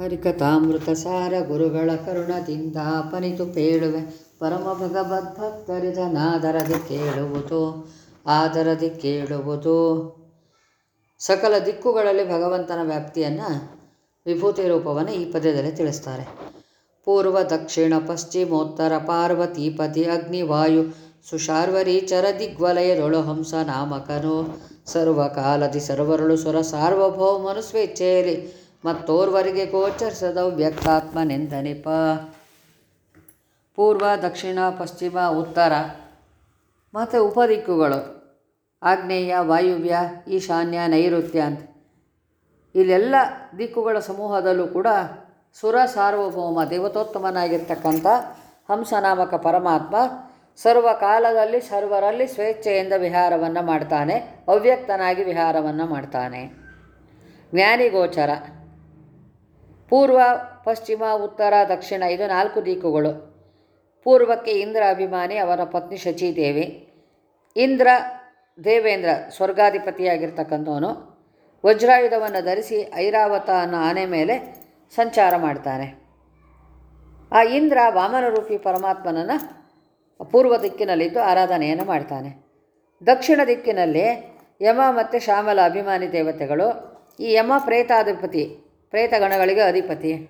ಹರಿಕಥಾಮೃತ ಸಾರ ಗುರುಗಳ ಕರುಣದಿಂದ ಪನಿತು ಪೇಳುವೆ. ಪರಮ ಭಗವದ್ಭಕ್ತರಿದನಾದರದಿ ಕೇಳುವುದು, ಆದರದಿ ಕೇಳುವುದು. ಸಕಲ ದಿಕ್ಕುಗಳಲ್ಲಿ ಭಗವಂತನ ವ್ಯಾಪ್ತಿಯನ್ನು ವಿಭೂತಿ ರೂಪವನ್ನು ಈ ಪದ್ಯದಲ್ಲಿ ತಿಳಿಸ್ತಾರೆ. ಪೂರ್ವ, ದಕ್ಷಿಣ, ಪಶ್ಚಿಮೋತ್ತರ ಪಾರ್ವತೀಪತಿ ಅಗ್ನಿವಾಯು ಸುಶಾರ್ವರೀಚರ ದಿಗ್ವಲಯದೊಳು ಹಂಸ ನಾಮಕನು. ಸರ್ವಕಾಲದಿ ಸರ್ವರುಳು ಸುರ, ಸಾರ್ವಭೌಮನು ಸ್ವೇಚ್ಛೇರಿ ಮತ್ತೋರ್ವರಿಗೆ ಗೋಚರಿಸದ ವ್ಯಕ್ತಾತ್ಮನೆಂದನಿಪ. ಪೂರ್ವ, ದಕ್ಷಿಣ, ಪಶ್ಚಿಮ, ಉತ್ತರ, ಮತ್ತು ಉಪದಿಕ್ಕುಗಳು. ಆಗ್ನೇಯ ವಾಯುವ್ಯ, ಈಶಾನ್ಯ, ನೈಋತ್ಯ ಅಂತ. ಇಲ್ಲೆಲ್ಲ ದಿಕ್ಕುಗಳ ಸಮೂಹದಲ್ಲೂ ಕೂಡ ಸುರ, ಸಾರ್ವಭೌಮ, ದೇವತೋತ್ತಮನಾಗಿರ್ತಕ್ಕಂಥ ಹಂಸನಾಮಕ ಪರಮಾತ್ಮ ಸರ್ವಕಾಲದಲ್ಲಿ ಸರ್ವರಲ್ಲಿ ಸ್ವೇಚ್ಛೆಯಿಂದ ವಿಹಾರವನ್ನು ಮಾಡ್ತಾನೆ, ಅವ್ಯಕ್ತನಾಗಿ ವಿಹಾರವನ್ನು ಮಾಡ್ತಾನೆ. ಜ್ಞಾನಿಗೋಚರ. ಪೂರ್ವ, ಪಶ್ಚಿಮ, ಉತ್ತರ, ದಕ್ಷಿಣ ಇದು ನಾಲ್ಕು ದಿಕ್ಕುಗಳು. ಪೂರ್ವಕ್ಕೆ ಇಂದ್ರ ಅಭಿಮಾನಿ ಅವರ ಪತ್ನಿ ಶಚೀದೇವಿ. ಇಂದ್ರ, ದೇವೇಂದ್ರ ಸ್ವರ್ಗಾಧಿಪತಿಯಾಗಿರ್ತಕ್ಕಂಥವನು. ವಜ್ರಾಯುಧವನ್ನು ಧರಿಸಿ ಐರಾವತ ಅನ್ನೋ ಆನೆ ಮೇಲೆ ಸಂಚಾರ ಮಾಡ್ತಾನೆ. ಆ ಇಂದ್ರ ವಾಮನರೂಪಿ ಪರಮಾತ್ಮನನ್ನು ಪೂರ್ವ ದಿಕ್ಕಿನಲ್ಲಿದ್ದು ಆರಾಧನೆಯನ್ನು ಮಾಡ್ತಾನೆ. ದಕ್ಷಿಣ ದಿಕ್ಕಿನಲ್ಲಿ ಯಮ ಮತ್ತು ಶ್ಯಾಮಲ ಅಭಿಮಾನಿ ದೇವತೆಗಳು. ಈ ಯಮ ಪ್ರೇತಾಧಿಪತಿ ಪ್ರೇತಗಣಗಳಿಗೆ ಅಧಿಪತಿ.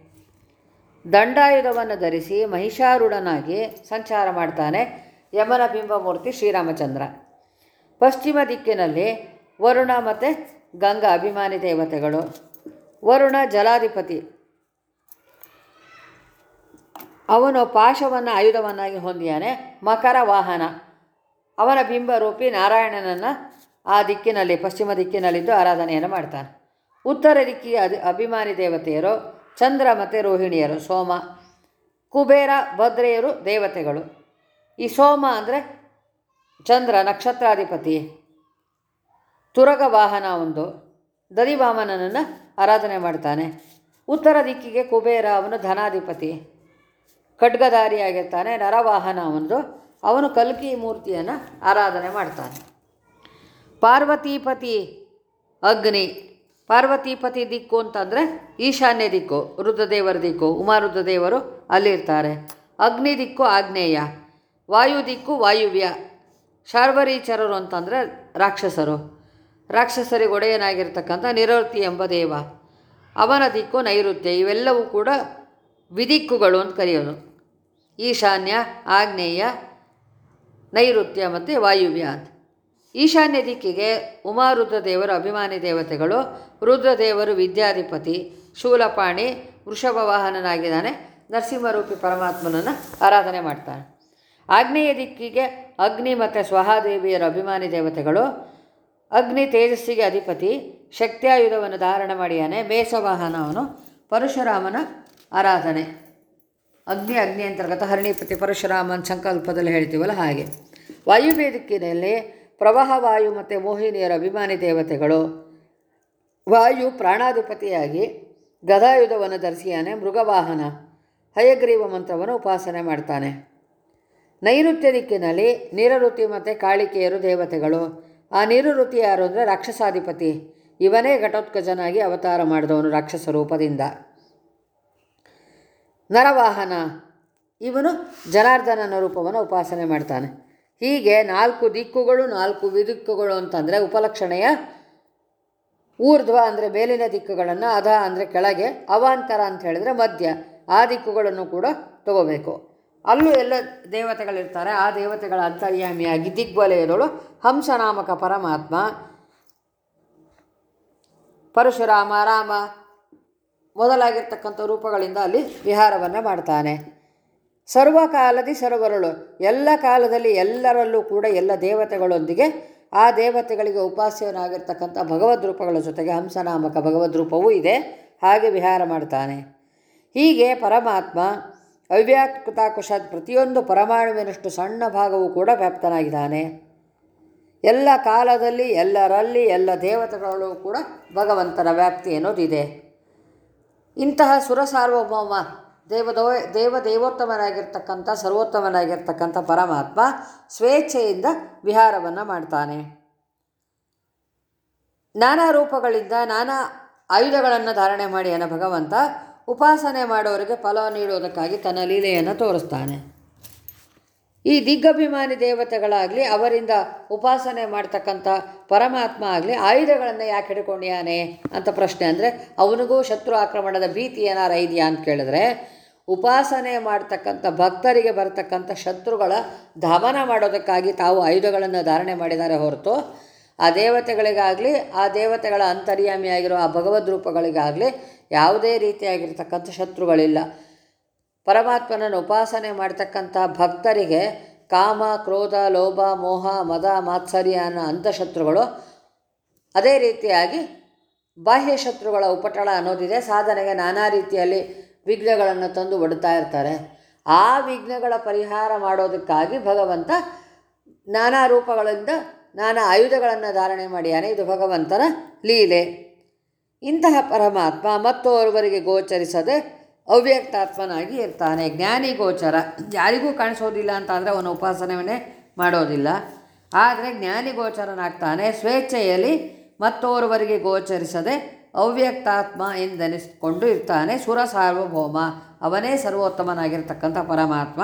ದಂಡಾಯುಧವನ್ನು ಧರಿಸಿ ಮಹಿಷಾರೂಢನಾಗಿ ಸಂಚಾರ ಮಾಡ್ತಾನೆ ಯಮನ ಬಿಂಬಮೂರ್ತಿ ಶ್ರೀರಾಮಚಂದ್ರ. ಪಶ್ಚಿಮ ದಿಕ್ಕಿನಲ್ಲಿ ವರುಣ ಮತ್ತು ಗಂಗಾ ಅಭಿಮಾನಿ ದೇವತೆಗಳು. ವರುಣ ಜಲಾಧಿಪತಿ. ಅವನು ಪಾಶವನ್ನು ಆಯುಧವನ್ನಾಗಿ ಹೊಂದಿಯಾನೆ ಮಕರ ವಾಹನ. ಅವನ ಬಿಂಬರೂಪಿ ನಾರಾಯಣನನ್ನು ಆ ದಿಕ್ಕಿನಲ್ಲಿ, ಪಶ್ಚಿಮ ದಿಕ್ಕಿನಲ್ಲಿದ್ದು ಆರಾಧನೆಯನ್ನು ಮಾಡ್ತಾನೆ. ಉತ್ತರ ದಿಕ್ಕಿಗೆ ಅಧಿ, ಅಭಿಮಾನಿ ದೇವತೆಯರು, ಚಂದ್ರ ಮತ್ತು ರೋಹಿಣಿಯರು, ಸೋಮ, ಕುಬೇರ, ಭದ್ರೆಯರು ದೇವತೆಗಳು. ಈ ಸೋಮ ಅಂದರೆ ಚಂದ್ರ ನಕ್ಷತ್ರಾಧಿಪತಿ. ತುರಗ ವಾಹನ ಒಂದು. ಆರಾಧನೆ ಮಾಡ್ತಾನೆ. ಉತ್ತರ ದಿಕ್ಕಿಗೆ ಕುಬೇರ, ಅವನು ಧನಾಧಿಪತಿ. ಖಡ್ಗಧಾರಿಯಾಗಿರ್ತಾನೆ. ನರವಾಹನ ಒಂದು. ಅವನು ಕಲ್ಕಿ ಮೂರ್ತಿಯನ್ನು ಆರಾಧನೆ ಮಾಡ್ತಾನೆ. ಪಾರ್ವತೀಪತಿ ಅಗ್ನಿ. ಪಾರ್ವತೀಪತಿ ದಿಕ್ಕು ಅಂತಂದರೆ ಈಶಾನ್ಯ ದಿಕ್ಕು, ರುದ್ರದೇವರ ದಿಕ್ಕು, ಉಮಾರುದ್ರದೇವರು ಅಲ್ಲಿರ್ತಾರೆ. ಅಗ್ನಿ ದಿಕ್ಕು ಆಗ್ನೇಯ, ವಾಯು ದಿಕ್ಕು ವಾಯುವ್ಯ. ಶಾರ್ವರೀಚರರು ಅಂತಂದರೆ ರಾಕ್ಷಸರು. ರಾಕ್ಷಸರಿಗೆ ಒಡೆಯನಾಗಿರ್ತಕ್ಕಂಥ ನಿರವೃತ್ತಿ ಎಂಬ ದೇವ. ಅವನ ದಿಕ್ಕು ನೈಋತ್ಯ, ಇವೆಲ್ಲವೂ ಕೂಡ ವಿದಿಕ್ಕುಗಳು ಅಂತ ಕರೆಯೋದು. ಈಶಾನ್ಯ, ಆಗ್ನೇಯ, ನೈಋತ್ಯ ಮತ್ತು ವಾಯುವ್ಯ ಅಂತ. ಈಶಾನ್ಯ ದಿಕ್ಕಿಗೆ ಉಮಾರುದ್ರದೇವರು ಅಭಿಮಾನಿ ದೇವತೆಗಳು, ರುದ್ರದೇವರು ವಿದ್ಯಾಧಿಪತಿ, ಶೂಲಪಾಣಿ ವೃಷಭ ವಾಹನನಾಗಿದ್ದಾನೆ ನರಸಿಂಹರೂಪಿ ಪರಮಾತ್ಮನನ್ನು ಆರಾಧನೆ ಮಾಡ್ತಾನೆ. ಆಗ್ನೇಯ ದಿಕ್ಕಿಗೆ ಅಗ್ನಿ ಮತ್ತು ಸ್ವಹಾದೇವಿಯರ ಅಭಿಮಾನಿ ದೇವತೆಗಳು, ಅಗ್ನಿ ತೇಜಸ್ಸಿಗೆ ಅಧಿಪತಿ, ಶಕ್ತಿಯಾಯುಧವನ್ನು ಧಾರಣ ಮಾಡಿಯಾನೆ ಬೇಸವಾಹನ ಅವನು, ಪರಶುರಾಮನ ಆರಾಧನೆ. ಅಗ್ನಿ ಅಗ್ನಿ ಅಂತರ್ಗತ ಹರಣಿಪತಿ ಪರಶುರಾಮನ ಸಂಕಲ್ಪದಲ್ಲಿ ಹೇಳ್ತೀವಲ್ಲ ಹಾಗೆ. ವಾಯುವ್ಯ ದಿಕ್ಕಿನಲ್ಲಿ ಪ್ರವಾಹ, ವಾಯು ಮತ್ತು ಮೋಹಿನಿಯರ ಅಭಿಮಾನಿ ದೇವತೆಗಳು. ವಾಯು ಪ್ರಾಣಾಧಿಪತಿಯಾಗಿ ಗದಾಯುಧವನ್ನು ಧರಿಸಿಯಾನೆ, ಮೃಗವಾಹನ, ಹಯಗ್ರೀವ ಮಂತ್ರವನ್ನು ಉಪಾಸನೆ ಮಾಡ್ತಾನೆ. ನೈಋತ್ಯ ದಿಕ್ಕಿನಲ್ಲಿ ನೀರಋತಿ ಮತ್ತು ಕಾಳಿಕೆಯರು ದೇವತೆಗಳು. ಆ ನೀರುಋತಿ ಯಾರು ಅಂದರೆ ರಾಕ್ಷಸಾಧಿಪತಿ. ಇವನೇ ಘಟೋತ್ಕಜನಾಗಿ ಅವತಾರ ಮಾಡಿದವನು ರಾಕ್ಷಸ ರೂಪದಿಂದ. ನರವಾಹನ, ಇವನು ಜನಾರ್ದನನ ರೂಪವನ್ನು ಉಪಾಸನೆ ಮಾಡ್ತಾನೆ. ಹೀಗೆ ನಾಲ್ಕು ದಿಕ್ಕುಗಳು, ನಾಲ್ಕು ವಿದಿಕ್ಕುಗಳು ಅಂತಂದರೆ ಉಪಲಕ್ಷಣೆಯ ಊರ್ಧ್ವ ಅಂದರೆ ಮೇಲಿನ ದಿಕ್ಕುಗಳನ್ನು, ಅಧ ಅಂದರೆ ಕೆಳಗೆ, ಅವಾಂತರ ಅಂತ ಹೇಳಿದರೆ ಮಧ್ಯ, ಆ ದಿಕ್ಕುಗಳನ್ನು ಕೂಡ ತಗೋಬೇಕು. ಅಲ್ಲೂ ಎಲ್ಲ ದೇವತೆಗಳಿರ್ತಾರೆ, ಆ ದೇವತೆಗಳ ಅಂತರ್ಯಾಮಿಯಾಗಿ ದಿಗ್ವಲಯದಳು ಹಂಸನಾಮಕ ಪರಮಾತ್ಮ, ಪರಶುರಾಮ, ರಾಮ ಮೊದಲಾಗಿರ್ತಕ್ಕಂಥ ರೂಪಗಳಿಂದ ಅಲ್ಲಿ ವಿಹಾರವನ್ನು ಮಾಡ್ತಾನೆ. ಸರ್ವಕಾಲದಿ ಸರ್ವರಳು ಎಲ್ಲ ಕಾಲದಲ್ಲಿ ಎಲ್ಲರಲ್ಲೂ ಕೂಡ ಎಲ್ಲ ದೇವತೆಗಳೊಂದಿಗೆ ಆ ದೇವತೆಗಳಿಗೆ ಉಪಾಸ್ಯನಾಗಿರ್ತಕ್ಕಂಥ ಭಗವದ್ ರೂಪಗಳ ಜೊತೆಗೆ ಹಂಸನಾಮಕ ಭಗವದ್ ರೂಪವೂ ಇದೆ. ಹಾಗೆ ವಿಹಾರ ಮಾಡ್ತಾನೆ. ಹೀಗೆ ಪರಮಾತ್ಮ ಅವ್ಯಾಕೃತಾಕುಶಾತ್ ಪ್ರತಿಯೊಂದು ಪರಮಾಣುವಿನಷ್ಟು ಸಣ್ಣ ಭಾಗವೂ ಕೂಡ ವ್ಯಾಪ್ತನಾಗಿದ್ದಾನೆ. ಎಲ್ಲ ಕಾಲದಲ್ಲಿ ಎಲ್ಲರಲ್ಲಿ ಎಲ್ಲ ದೇವತೆಗಳು ಕೂಡ ಭಗವಂತನ ವ್ಯಾಪ್ತಿ ಅನ್ನೋದಿದೆ ಇಂತಹ ಸುರ ಸಾರ್ವಭೌಮ ದೇವದೋ, ದೇವ ದೇವೋತ್ತಮನಾಗಿರ್ತಕ್ಕಂಥ, ಸರ್ವೋತ್ತಮನಾಗಿರ್ತಕ್ಕಂಥ ಪರಮಾತ್ಮ ಸ್ವೇಚ್ಛೆಯಿಂದ ವಿಹಾರವನ್ನು ಮಾಡ್ತಾನೆ. ನಾನಾ ರೂಪಗಳಿಂದ ನಾನಾ ಆಯುಧಗಳನ್ನು ಧಾರಣೆ ಮಾಡಿ ಅನ ಭಗವಂತ ಉಪಾಸನೆ ಮಾಡೋರಿಗೆ ಫಲ ನೀಡುವುದಕ್ಕಾಗಿ ತನ್ನ ಲೀಲೆಯನ್ನು ತೋರಿಸ್ತಾನೆ. ಈ ದಿಗ್ಗಭಿಮಾನಿ ದೇವತೆಗಳಾಗಲಿ, ಅವರಿಂದ ಉಪಾಸನೆ ಮಾಡ್ತಕ್ಕಂಥ ಪರಮಾತ್ಮ ಆಗಲಿ ಆಯುಧಗಳನ್ನು ಯಾಕೆ ಹಿಡ್ಕೊಂಡ್ಯಾನೆ ಅಂತ ಪ್ರಶ್ನೆ ಅಂದರೆ, ಅವನಿಗೂ ಶತ್ರು ಆಕ್ರಮಣದ ಭೀತಿ ಏನಾರ ಇದೆಯಾ ಅಂತ ಕೇಳಿದ್ರೆ ಉಪಾಸನೆ ಮಾಡ್ತಕ್ಕಂಥ, ಭಕ್ತರಿಗೆ ಬರತಕ್ಕಂಥ ಶತ್ರುಗಳ ದಮನ ಮಾಡೋದಕ್ಕಾಗಿ ತಾವು ಆಯುಧಗಳನ್ನು ಧಾರಣೆ ಮಾಡಿದ್ದಾರೆ ಹೊರತು, ಆ ದೇವತೆಗಳಿಗಾಗಲಿ, ಆ ದೇವತೆಗಳ ಅಂತರ್ಯಾಮಿಯಾಗಿರೋ ಆ ಭಗವದ್ ರೂಪಗಳಿಗಾಗಲಿ ಯಾವುದೇ ರೀತಿಯಾಗಿರ್ತಕ್ಕಂಥ ಶತ್ರುಗಳಿಲ್ಲ. ಪರಮಾತ್ಮನನ್ನು ಉಪಾಸನೆ ಮಾಡ್ತಕ್ಕಂಥ ಭಕ್ತರಿಗೆ ಕಾಮ, ಕ್ರೋಧ, ಲೋಭ, ಮೋಹ, ಮದ, ಮಾತ್ಸರ್ಯ ಅನ್ನೋ ಅಂತಃಶತ್ರುಗಳು ಅದೇ ರೀತಿಯಾಗಿ ಬಾಹ್ಯ ಶತ್ರುಗಳ ಉಪಟಳ ಅನ್ನೋದಿದೆ. ಸಾಧನೆಗೆ ನಾನಾ ರೀತಿಯಲ್ಲಿ ವಿಘ್ನಗಳನ್ನು ತಂದು ಒಡ್ತಾ ಇರ್ತಾರೆ. ಆ ವಿಘ್ನಗಳ ಪರಿಹಾರ ಮಾಡೋದಕ್ಕಾಗಿ ಭಗವಂತ ನಾನಾ ರೂಪಗಳಿಂದ ನಾನಾ ಆಯುಧಗಳನ್ನು ಧಾರಣೆ ಮಾಡಿಯಾನೆ ಇದು ಭಗವಂತನ ಲೀಲೆ. ಇಂತಹ ಪರಮಾತ್ಮ ಮತ್ತೋರ್ವರಿಗೆ ಗೋಚರಿಸದೆ ಅವ್ಯಕ್ತಾತ್ಮನಾಗಿ ಇರ್ತಾನೆ. ಜ್ಞಾನಿ ಗೋಚರ. ಯಾರಿಗೂ ಕಾಣಿಸೋದಿಲ್ಲ ಅಂತ ಅಂದರೆ ಅವನ ಮಾಡೋದಿಲ್ಲ. ಆದರೆ ಜ್ಞಾನಿ ಗೋಚರನಾಗ್ತಾನೆ. ಸ್ವೇಚ್ಛೆಯಲ್ಲಿ ಮತ್ತೋರ್ವರಿಗೆ ಗೋಚರಿಸದೆ ಅವ್ಯಕ್ತಾತ್ಮ ಎಂದೆನಿಸಿಕೊಂಡು ಇರ್ತಾನೆ ಸುರ ಸಾರ್ವಭೌಮ ಅವನೇ ಸರ್ವೋತ್ತಮನಾಗಿರ್ತಕ್ಕಂಥ ಪರಮಾತ್ಮ.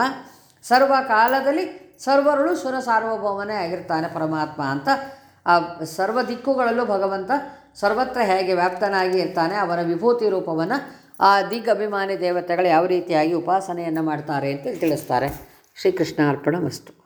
ಸರ್ವ ಕಾಲದಲ್ಲಿ ಸರ್ವರಳು ಸುರ ಸಾರ್ವಭೌಮನೇ ಆಗಿರ್ತಾನೆ ಪರಮಾತ್ಮ ಅಂತ. ಆ ಸರ್ವ ದಿಕ್ಕುಗಳಲ್ಲೂ ಭಗವಂತ ಸರ್ವತ್ರ ಹೇಗೆ ವ್ಯಾಪ್ತನಾಗಿ ಇರ್ತಾನೆ ಅವರ ವಿಭೂತಿ ರೂಪವನ್ನು ಆ ದಿಗ್ ಅಭಿಮಾನಿ ದೇವತೆಗಳು ಯಾವ ರೀತಿಯಾಗಿ ಉಪಾಸನೆಯನ್ನು ಮಾಡ್ತಾರೆ ಅಂತ ತಿಳಿಸ್ತಾರೆ. ಶ್ರೀಕೃಷ್ಣ ಅರ್ಪಣ ಮಸ್ತು